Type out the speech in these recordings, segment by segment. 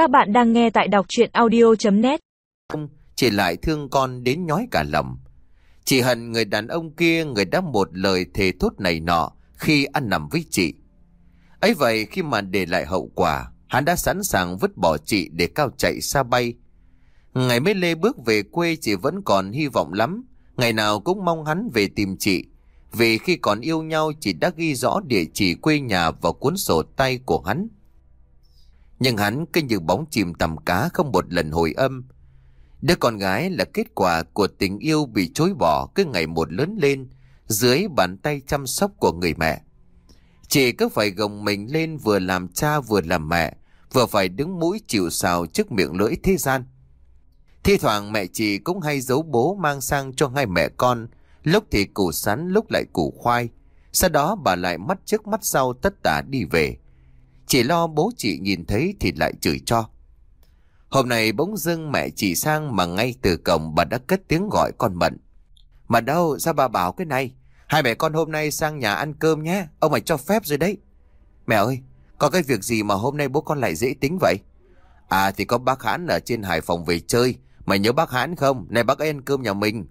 Các bạn đang nghe tại đọc chuyện audio.net Chị lại thương con đến nhói cả lòng. Chị hận người đàn ông kia người đã một lời thề thốt này nọ khi ăn nằm với chị. ấy vậy khi mà để lại hậu quả, hắn đã sẵn sàng vứt bỏ chị để cao chạy xa bay. Ngày mới Lê bước về quê chị vẫn còn hy vọng lắm. Ngày nào cũng mong hắn về tìm chị. Vì khi còn yêu nhau chị đã ghi rõ địa chỉ quê nhà vào cuốn sổ tay của hắn. Nhưng hắn cứ như bóng chìm tầm cá không một lần hồi âm. Đứa con gái là kết quả của tình yêu bị chối bỏ cứ ngày một lớn lên dưới bàn tay chăm sóc của người mẹ. Chị cứ phải gồng mình lên vừa làm cha vừa làm mẹ, vừa phải đứng mũi chịu sào trước miệng lưỡi thế gian. Thi thoảng mẹ chị cũng hay giấu bố mang sang cho hai mẹ con, lúc thì củ sắn lúc lại củ khoai. Sau đó bà lại mắt trước mắt sau tất tả đi về. Chỉ lo bố chị nhìn thấy thì lại chửi cho. Hôm nay bỗng dưng mẹ chị sang mà ngay từ cổng bà đã cất tiếng gọi con Mận. Mà đâu, sao bà bảo cái này? Hai mẹ con hôm nay sang nhà ăn cơm nhé, ông mày cho phép rồi đấy. Mẹ ơi, có cái việc gì mà hôm nay bố con lại dễ tính vậy? À thì có bác Hãn ở trên Hải Phòng về chơi, mày nhớ bác Hãn không? Này bác ấy ăn cơm nhà mình.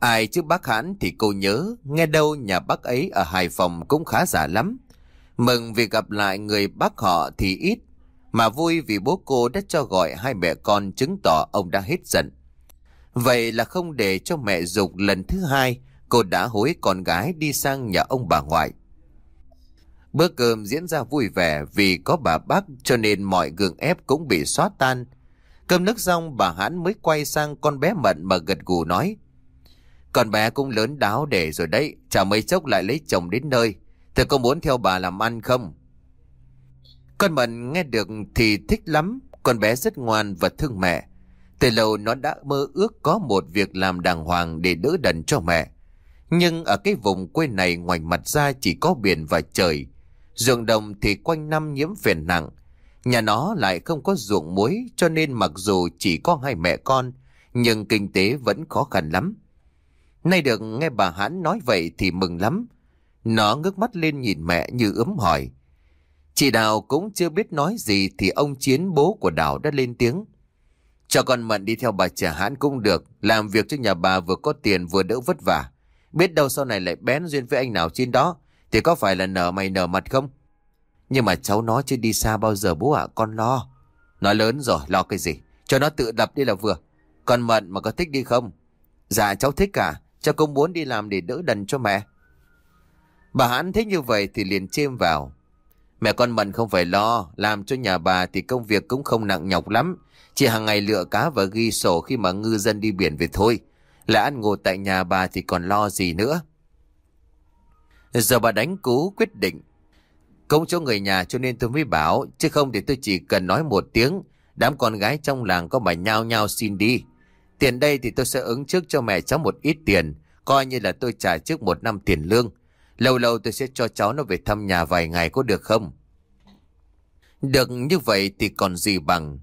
Ai chứ bác Hãn thì cô nhớ, nghe đâu nhà bác ấy ở Hải Phòng cũng khá giả lắm. Mừng vì gặp lại người bác họ thì ít, mà vui vì bố cô đã cho gọi hai mẹ con chứng tỏ ông đã hết giận. Vậy là không để cho mẹ dục lần thứ hai, cô đã hối con gái đi sang nhà ông bà ngoại. Bữa cơm diễn ra vui vẻ vì có bà bác cho nên mọi gượng ép cũng bị xóa tan. Cơm nước xong bà Hãn mới quay sang con bé Mận mà gật gù nói. Con bé cũng lớn đáo để rồi đấy, chả mấy chốc lại lấy chồng đến nơi tôi có muốn theo bà làm ăn không? Con Mận nghe được thì thích lắm, con bé rất ngoan và thương mẹ. Từ lâu nó đã mơ ước có một việc làm đàng hoàng để đỡ đần cho mẹ. Nhưng ở cái vùng quê này ngoài mặt ra chỉ có biển và trời. Ruộng đồng thì quanh năm nhiễm phèn nặng. Nhà nó lại không có ruộng muối cho nên mặc dù chỉ có hai mẹ con, nhưng kinh tế vẫn khó khăn lắm. Nay được nghe bà Hãn nói vậy thì mừng lắm. Nó ngước mắt lên nhìn mẹ như ấm hỏi. Chị Đào cũng chưa biết nói gì thì ông Chiến bố của Đào đã lên tiếng. Cho con Mận đi theo bà trẻ Hãn cũng được, làm việc cho nhà bà vừa có tiền vừa đỡ vất vả. Biết đâu sau này lại bén duyên với anh nào trên đó, thì có phải là nở mày nở mặt không? Nhưng mà cháu nó chưa đi xa bao giờ bố ạ, con lo. Nó lớn rồi, lo cái gì? Cho nó tự đập đi là vừa. Con Mận mà có thích đi không? Dạ cháu thích cả, cháu cũng muốn đi làm để đỡ đần cho mẹ. Bà Hãn thấy như vậy thì liền chêm vào. Mẹ con Mận không phải lo, làm cho nhà bà thì công việc cũng không nặng nhọc lắm. Chỉ hàng ngày lựa cá và ghi sổ khi mà ngư dân đi biển về thôi. Là ăn ngồi tại nhà bà thì còn lo gì nữa. Giờ bà đánh cú quyết định. Công cho người nhà cho nên tôi mới bảo, chứ không thì tôi chỉ cần nói một tiếng. Đám con gái trong làng có mà nhao nhao xin đi. Tiền đây thì tôi sẽ ứng trước cho mẹ cháu một ít tiền, coi như là tôi trả trước một năm tiền lương. Lâu lâu tôi sẽ cho cháu nó về thăm nhà vài ngày có được không? Được như vậy thì còn gì bằng.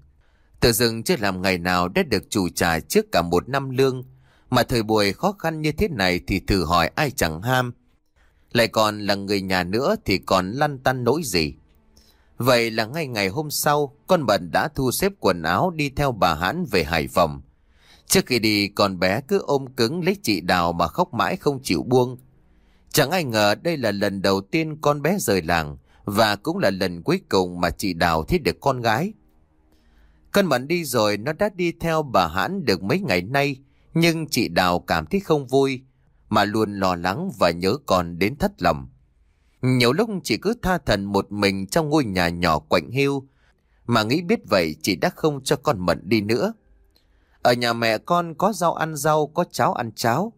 Tự dưng chưa làm ngày nào đã được chủ trả trước cả một năm lương. Mà thời buổi khó khăn như thế này thì thử hỏi ai chẳng ham. Lại còn là người nhà nữa thì còn lăn tăn nỗi gì. Vậy là ngay ngày hôm sau, con Bận đã thu xếp quần áo đi theo bà Hãn về Hải Phòng. Trước khi đi, con bé cứ ôm cứng lấy chị Đào mà khóc mãi không chịu buông. Chẳng ai ngờ đây là lần đầu tiên con bé rời làng và cũng là lần cuối cùng mà chị Đào thấy được con gái. Con Mận đi rồi nó đã đi theo bà Hãn được mấy ngày nay nhưng chị Đào cảm thấy không vui mà luôn lo lắng và nhớ con đến thất lòng. Nhiều lúc chị cứ tha thần một mình trong ngôi nhà nhỏ quạnh hiu mà nghĩ biết vậy chị đã không cho con Mận đi nữa. Ở nhà mẹ con có rau ăn rau, có cháo ăn cháo.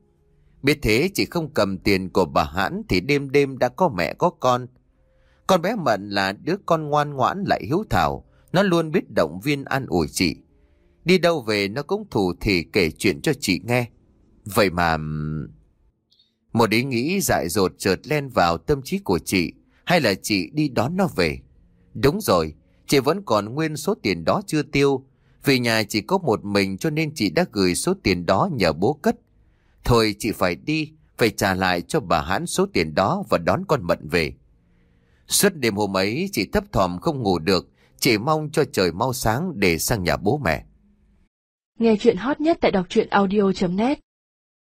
Biết thế chỉ không cầm tiền của bà Hãn thì đêm đêm đã có mẹ có con. Con bé Mận là đứa con ngoan ngoãn lại hiếu thảo, nó luôn biết động viên an ủi chị. Đi đâu về nó cũng thủ thì kể chuyện cho chị nghe. Vậy mà... Một ý nghĩ dại dột chợt len vào tâm trí của chị, hay là chị đi đón nó về? Đúng rồi, chị vẫn còn nguyên số tiền đó chưa tiêu, vì nhà chỉ có một mình cho nên chị đã gửi số tiền đó nhờ bố cất. Thôi chị phải đi, phải trả lại cho bà Hãn số tiền đó và đón con Mận về. Suốt đêm hôm ấy chị thấp thỏm không ngủ được, Chỉ mong cho trời mau sáng để sang nhà bố mẹ. Nghe chuyện hot nhất tại đọc truyện audio.net